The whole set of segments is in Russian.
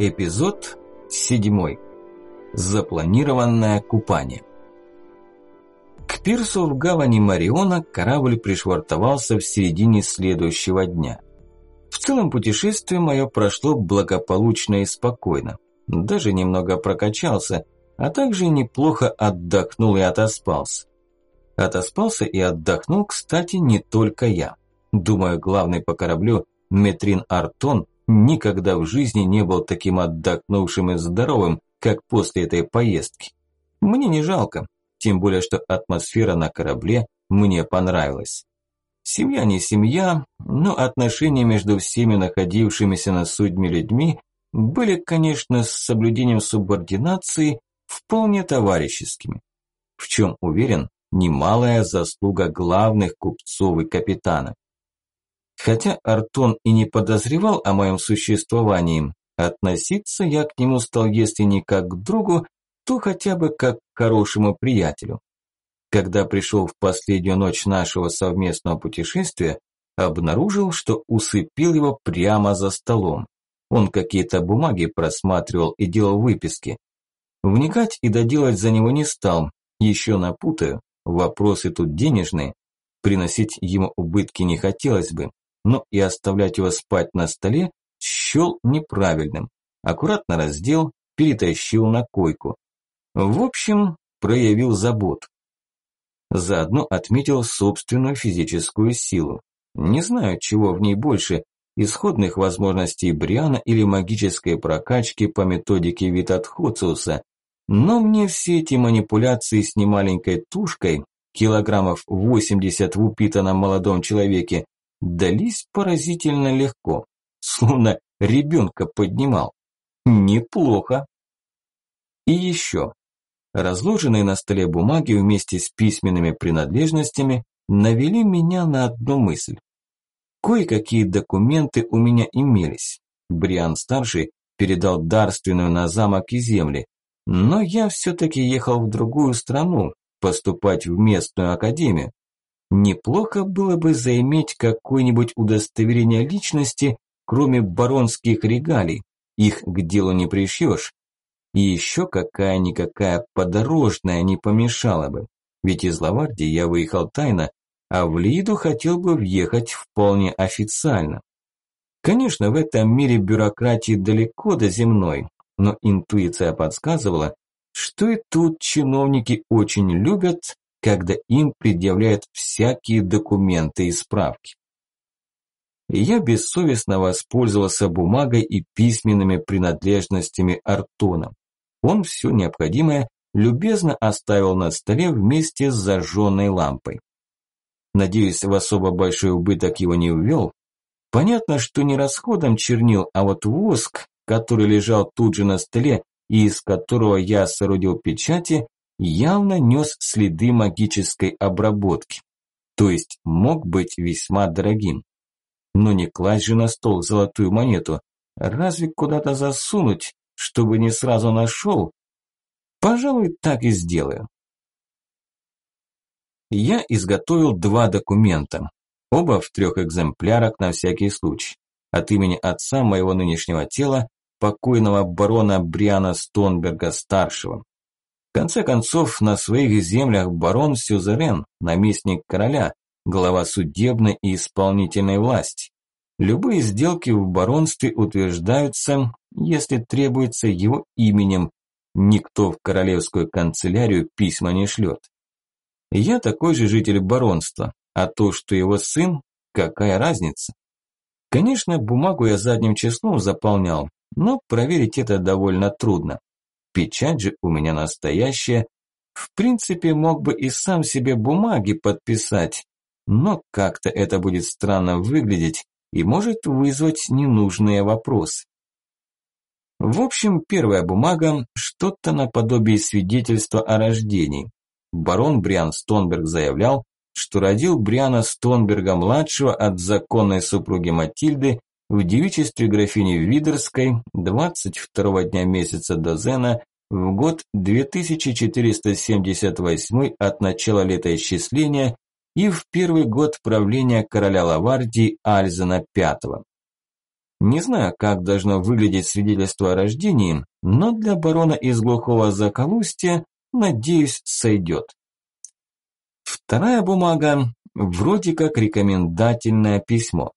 Эпизод 7. Запланированное купание. К пирсу в гавани Мариона корабль пришвартовался в середине следующего дня. В целом путешествие мое прошло благополучно и спокойно. Даже немного прокачался, а также неплохо отдохнул и отоспался. Отоспался и отдохнул, кстати, не только я. Думаю, главный по кораблю Метрин Артон никогда в жизни не был таким отдохнувшим и здоровым, как после этой поездки. Мне не жалко, тем более, что атмосфера на корабле мне понравилась. Семья не семья, но отношения между всеми находившимися на судьме людьми были, конечно, с соблюдением субординации вполне товарищескими. В чем уверен, немалая заслуга главных купцов и капитанов. Хотя Артон и не подозревал о моем существовании, относиться я к нему стал, если не как к другу, то хотя бы как к хорошему приятелю. Когда пришел в последнюю ночь нашего совместного путешествия, обнаружил, что усыпил его прямо за столом. Он какие-то бумаги просматривал и делал выписки. Вникать и доделать за него не стал, еще напутаю, вопросы тут денежные, приносить ему убытки не хотелось бы, но и оставлять его спать на столе счел неправильным. Аккуратно раздел, перетащил на койку. В общем, проявил заботу. Заодно отметил собственную физическую силу. Не знаю, чего в ней больше, исходных возможностей Бриана или магической прокачки по методике Витатхоциуса, но мне все эти манипуляции с немаленькой тушкой, килограммов 80 в упитанном молодом человеке, дались поразительно легко, словно ребенка поднимал. Неплохо. И еще. Разложенные на столе бумаги вместе с письменными принадлежностями навели меня на одну мысль. Кое-какие документы у меня имелись. Бриан-старший передал дарственную на замок и земли, но я все-таки ехал в другую страну, поступать в местную академию. Неплохо было бы заиметь какое-нибудь удостоверение личности, кроме баронских регалий. Их к делу не пришьешь. И еще какая-никакая подорожная не помешала бы. Ведь из Лавардии я выехал тайно, а в Лиду хотел бы въехать вполне официально. Конечно, в этом мире бюрократии далеко до земной, но интуиция подсказывала, что и тут чиновники очень любят когда им предъявляют всякие документы и справки. Я бессовестно воспользовался бумагой и письменными принадлежностями Артона. Он все необходимое любезно оставил на столе вместе с зажженной лампой. Надеюсь, в особо большой убыток его не увел. Понятно, что не расходом чернил, а вот воск, который лежал тут же на столе и из которого я соорудил печати, явно нес следы магической обработки, то есть мог быть весьма дорогим. Но не класть же на стол золотую монету, разве куда-то засунуть, чтобы не сразу нашел? Пожалуй, так и сделаю. Я изготовил два документа, оба в трех экземплярах на всякий случай, от имени отца моего нынешнего тела, покойного барона Бриана Стонберга-старшего, в конце концов, на своих землях барон Сюзерен, наместник короля, глава судебной и исполнительной власти. Любые сделки в баронстве утверждаются, если требуется его именем. Никто в королевскую канцелярию письма не шлет. Я такой же житель баронства, а то, что его сын, какая разница? Конечно, бумагу я задним числом заполнял, но проверить это довольно трудно. Печать же у меня настоящая. В принципе, мог бы и сам себе бумаги подписать, но как-то это будет странно выглядеть и может вызвать ненужные вопросы. В общем, первая бумага – что-то наподобие свидетельства о рождении. Барон Бриан Стонберг заявлял, что родил Бриана Стонберга-младшего от законной супруги Матильды в девичестве графини Видерской 22 дня месяца Дозена в год 2478 от начала летоисчисления и в первый год правления короля Лавардии Альзена V. Не знаю, как должно выглядеть свидетельство о рождении, но для барона из глухого заколустья, надеюсь, сойдет. Вторая бумага вроде как рекомендательное письмо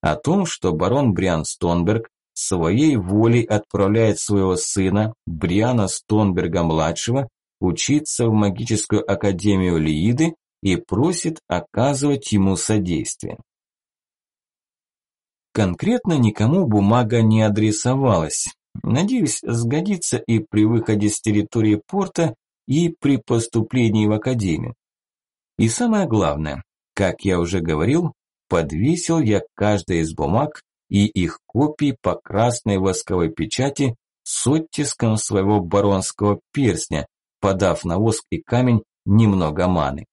о том, что барон Бриан Стонберг своей волей отправляет своего сына Бриана Стонберга-младшего учиться в магическую академию Лииды и просит оказывать ему содействие. Конкретно никому бумага не адресовалась. Надеюсь, сгодится и при выходе с территории порта, и при поступлении в академию. И самое главное, как я уже говорил, подвесил я каждый из бумаг и их копии по красной восковой печати с оттиском своего баронского перстня, подав на воск и камень немного маны.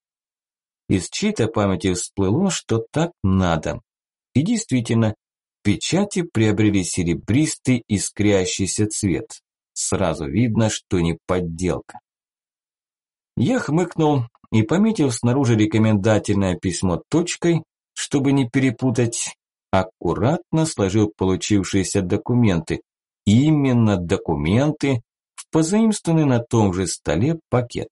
Из чьей-то памяти всплыло, что так надо. И действительно, печати приобрели серебристый искрящийся цвет. Сразу видно, что не подделка. Я хмыкнул и, пометив снаружи рекомендательное письмо точкой, чтобы не перепутать, аккуратно сложил получившиеся документы. Именно документы в позаимствованный на том же столе пакет.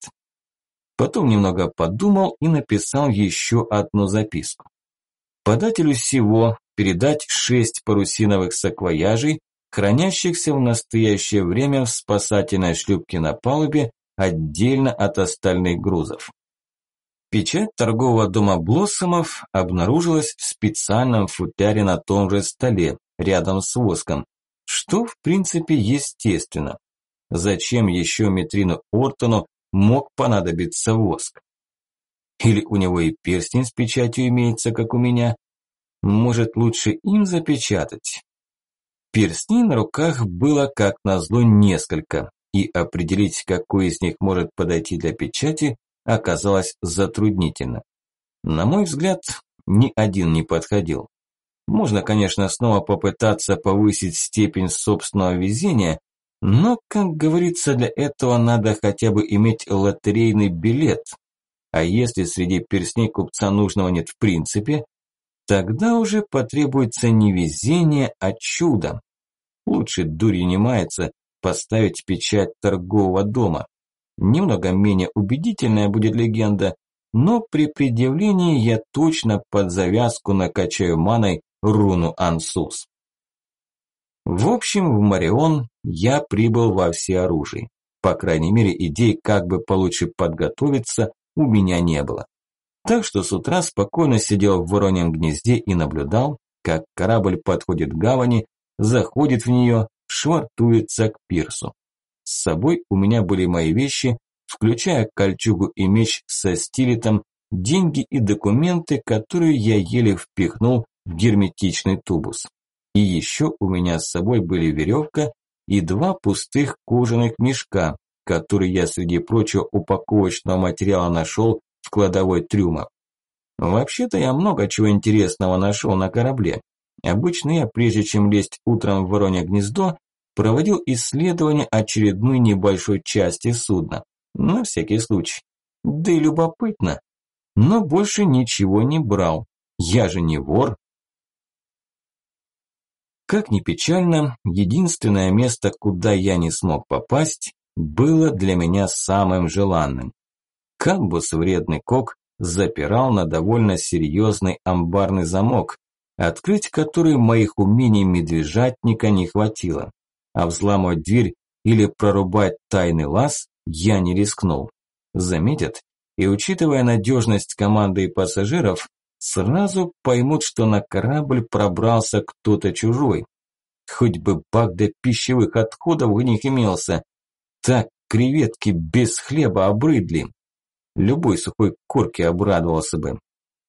Потом немного подумал и написал еще одну записку. Подателю всего передать шесть парусиновых саквояжей, хранящихся в настоящее время в спасательной шлюпке на палубе отдельно от остальных грузов. Печать торгового дома Блоссомов обнаружилась в специальном футляре на том же столе, рядом с воском, что в принципе естественно. Зачем еще Метрину Ортону мог понадобиться воск? Или у него и перстень с печатью имеется, как у меня? Может, лучше им запечатать? Перстней на руках было, как назло, несколько, и определить, какой из них может подойти для печати, оказалось затруднительно. На мой взгляд, ни один не подходил. Можно, конечно, снова попытаться повысить степень собственного везения, но, как говорится, для этого надо хотя бы иметь лотерейный билет. А если среди перстней купца нужного нет в принципе, тогда уже потребуется не везение, а чудо. Лучше дури не мается поставить печать торгового дома. Немного менее убедительная будет легенда, но при предъявлении я точно под завязку накачаю маной руну Ансус. В общем, в Марион я прибыл во всеоружии. По крайней мере, идей, как бы получше подготовиться, у меня не было. Так что с утра спокойно сидел в вороньем гнезде и наблюдал, как корабль подходит к гавани, заходит в нее, швартуется к пирсу. С собой у меня были мои вещи, включая кольчугу и меч со стилетом, деньги и документы, которые я еле впихнул в герметичный тубус. И еще у меня с собой были веревка и два пустых кожаных мешка, которые я среди прочего упаковочного материала нашел в кладовой трюма. Вообще-то я много чего интересного нашел на корабле. Обычно я, прежде чем лезть утром в воронье гнездо, проводил исследование очередной небольшой части судна. На всякий случай. Да и любопытно. Но больше ничего не брал. Я же не вор. Как ни печально, единственное место, куда я не смог попасть, было для меня самым желанным. Камбус вредный кок запирал на довольно серьезный амбарный замок, открыть который моих умений медвежатника не хватило а взламывать дверь или прорубать тайный лаз я не рискнул. Заметят, и учитывая надежность команды и пассажиров, сразу поймут, что на корабль пробрался кто-то чужой. Хоть бы бак для пищевых отходов у них имелся. Так креветки без хлеба обрыдли. Любой сухой корки обрадовался бы.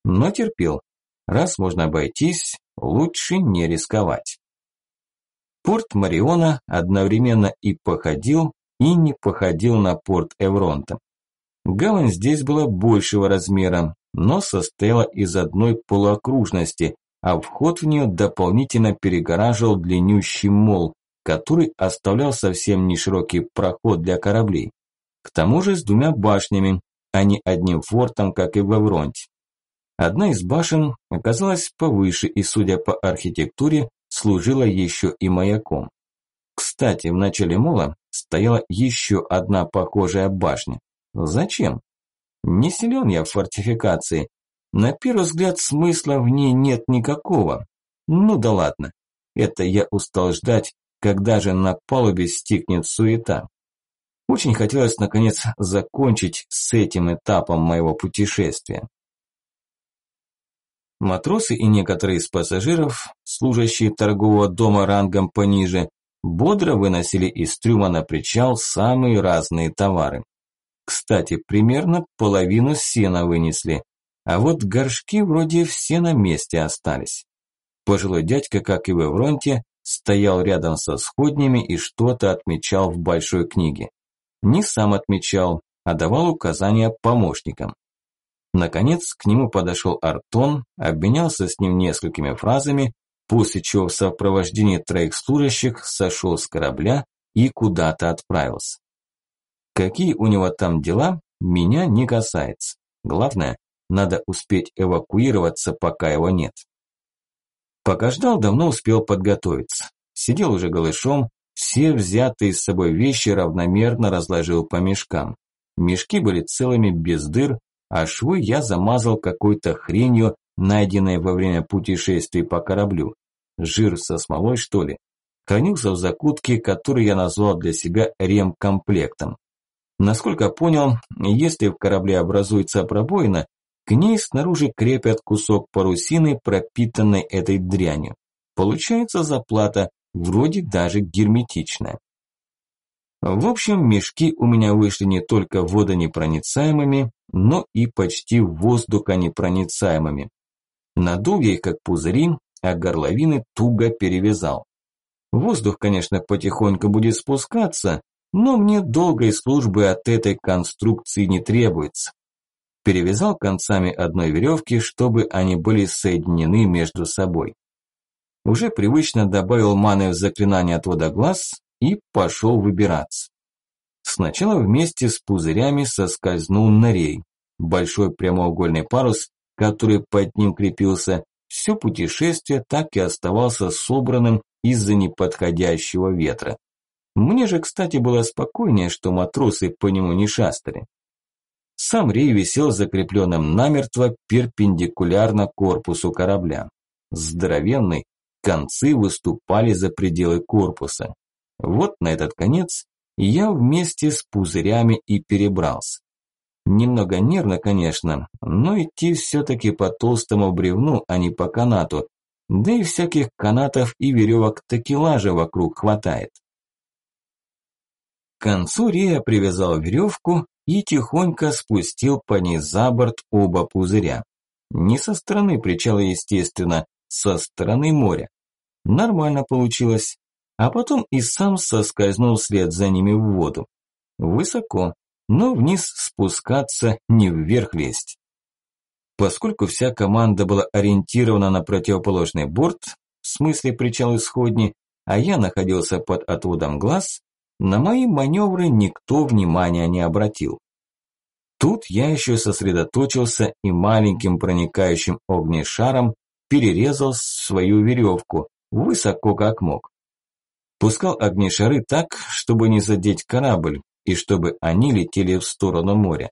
Но терпел. Раз можно обойтись, лучше не рисковать. Порт Мариона одновременно и походил, и не походил на порт Эвронта. Гавань здесь была большего размера, но состояла из одной полуокружности, а вход в нее дополнительно перегораживал длиннющий мол, который оставлял совсем не широкий проход для кораблей. К тому же с двумя башнями, а не одним фортом, как и в Эвронте. Одна из башен оказалась повыше и, судя по архитектуре, служила еще и маяком. Кстати, в начале мола стояла еще одна похожая башня. Зачем? Не силен я в фортификации. На первый взгляд смысла в ней нет никакого. Ну да ладно. Это я устал ждать, когда же на палубе стихнет суета. Очень хотелось наконец закончить с этим этапом моего путешествия. Матросы и некоторые из пассажиров, служащие торгового дома рангом пониже, бодро выносили из трюма на причал самые разные товары. Кстати, примерно половину сена вынесли, а вот горшки вроде все на месте остались. Пожилой дядька, как и в Эвронте, стоял рядом со сходнями и что-то отмечал в большой книге. Не сам отмечал, а давал указания помощникам. Наконец к нему подошел Артон, обменялся с ним несколькими фразами, после чего в сопровождении троих служащих сошел с корабля и куда-то отправился. Какие у него там дела, меня не касается. Главное, надо успеть эвакуироваться, пока его нет. Пока ждал, давно успел подготовиться. Сидел уже голышом, все взятые с собой вещи равномерно разложил по мешкам. Мешки были целыми без дыр, а швы я замазал какой-то хренью, найденной во время путешествий по кораблю. Жир со смолой, что ли? Хранился в закутке, который я назвал для себя ремкомплектом. Насколько понял, если в корабле образуется пробоина, к ней снаружи крепят кусок парусины, пропитанной этой дрянью. Получается заплата, вроде даже герметичная. В общем, мешки у меня вышли не только водонепроницаемыми, но и почти воздухонепроницаемыми. Надул я их как пузыри, а горловины туго перевязал. Воздух, конечно, потихоньку будет спускаться, но мне долгой службы от этой конструкции не требуется. Перевязал концами одной веревки, чтобы они были соединены между собой. Уже привычно добавил маны в заклинание отвода глаз и пошел выбираться. Сначала вместе с пузырями соскользнул на рей. Большой прямоугольный парус, который под ним крепился, все путешествие так и оставался собранным из-за неподходящего ветра. Мне же, кстати, было спокойнее, что матросы по нему не шастали. Сам рей висел закрепленным намертво перпендикулярно корпусу корабля. Здоровенный, концы выступали за пределы корпуса. Вот на этот конец я вместе с пузырями и перебрался. Немного нервно, конечно, но идти все-таки по толстому бревну, а не по канату. Да и всяких канатов и веревок такелажа вокруг хватает. К концу Рея привязал веревку и тихонько спустил по ней за борт оба пузыря. Не со стороны причала, естественно, со стороны моря. Нормально получилось а потом и сам соскользнул вслед за ними в воду. Высоко, но вниз спускаться, не вверх лезть. Поскольку вся команда была ориентирована на противоположный борт, в смысле причал исходни, а я находился под отводом глаз, на мои маневры никто внимания не обратил. Тут я еще сосредоточился и маленьким проникающим огнешаром перерезал свою веревку, высоко как мог. Пускал огнешары так, чтобы не задеть корабль, и чтобы они летели в сторону моря.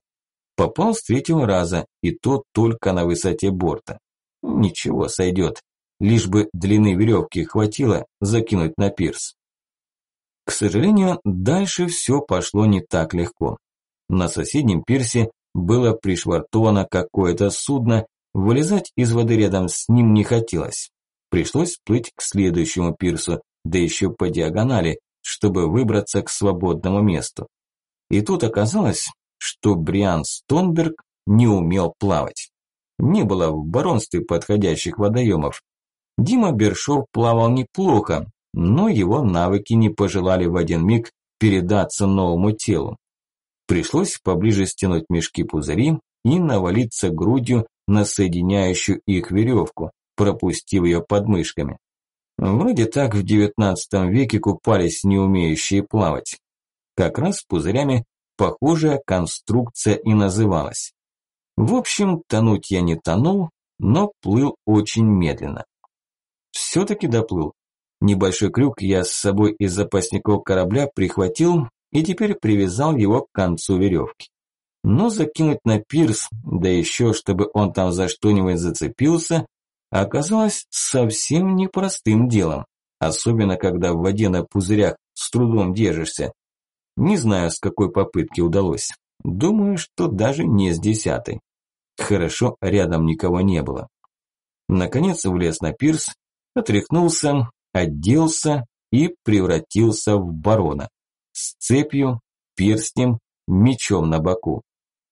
Попал с третьего раза, и то только на высоте борта. Ничего, сойдет. Лишь бы длины веревки хватило закинуть на пирс. К сожалению, дальше все пошло не так легко. На соседнем пирсе было пришвартовано какое-то судно, вылезать из воды рядом с ним не хотелось. Пришлось плыть к следующему пирсу, да еще по диагонали, чтобы выбраться к свободному месту. И тут оказалось, что Бриан Стонберг не умел плавать. Не было в баронстве подходящих водоемов. Дима Бершов плавал неплохо, но его навыки не пожелали в один миг передаться новому телу. Пришлось поближе стянуть мешки-пузыри и навалиться грудью на соединяющую их веревку, пропустив ее под мышками. Вроде так в девятнадцатом веке купались не умеющие плавать. Как раз пузырями похожая конструкция и называлась. В общем, тонуть я не тонул, но плыл очень медленно. Все-таки доплыл. Небольшой крюк я с собой из запасников корабля прихватил и теперь привязал его к концу веревки. Но закинуть на пирс, да еще чтобы он там за что-нибудь зацепился, оказалось совсем непростым делом, особенно когда в воде на пузырях с трудом держишься. Не знаю, с какой попытки удалось. Думаю, что даже не с десятой. Хорошо, рядом никого не было. Наконец влез на пирс, отряхнулся, оделся и превратился в барона. С цепью, перстнем, мечом на боку.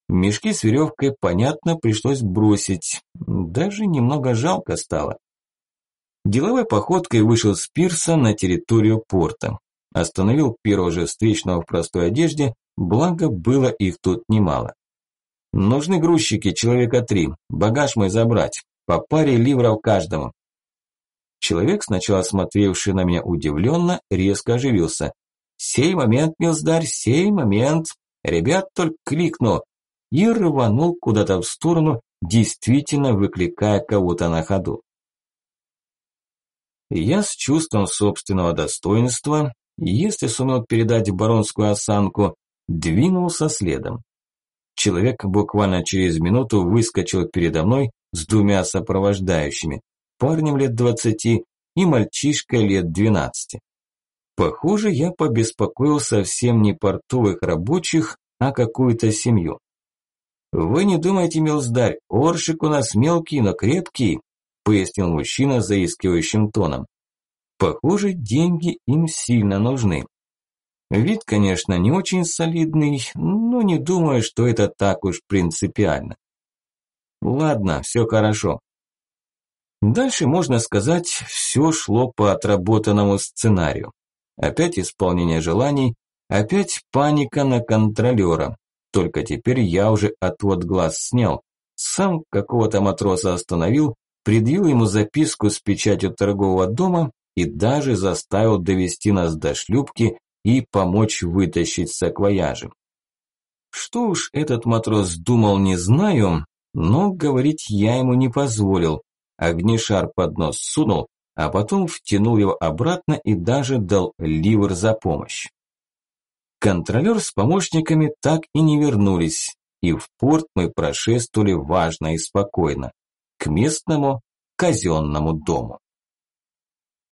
Мешки с веревкой, понятно, пришлось бросить. Даже немного жалко стало. Деловой походкой вышел с пирса на территорию порта. Остановил первого же встречного в простой одежде, благо было их тут немало. Нужны грузчики, человека три, багаж мой забрать, по паре ливров каждому. Человек, сначала смотревший на меня удивленно, резко оживился. «Сей момент, милздарь, сей момент!» Ребят только кликнул и рванул куда-то в сторону, действительно выкликая кого-то на ходу. Я с чувством собственного достоинства, если сумел передать баронскую осанку, двинулся следом. Человек буквально через минуту выскочил передо мной с двумя сопровождающими, парнем лет двадцати и мальчишкой лет двенадцати. Похоже, я побеспокоил совсем не портовых рабочих, а какую-то семью. «Вы не думайте, милздарь, оршик у нас мелкий, но крепкий», пояснил мужчина заискивающим тоном. «Похоже, деньги им сильно нужны. Вид, конечно, не очень солидный, но не думаю, что это так уж принципиально. Ладно, все хорошо. Дальше, можно сказать, все шло по отработанному сценарию. Опять исполнение желаний, опять паника на контролера. Только теперь я уже отвод глаз снял. Сам какого-то матроса остановил, предъявил ему записку с печатью торгового дома и даже заставил довести нас до шлюпки и помочь вытащить саквояжи. Что уж этот матрос думал, не знаю, но говорить я ему не позволил. Огнешар под нос сунул, а потом втянул его обратно и даже дал ливр за помощь. Контролер с помощниками так и не вернулись, и в порт мы прошествовали важно и спокойно, к местному казенному дому.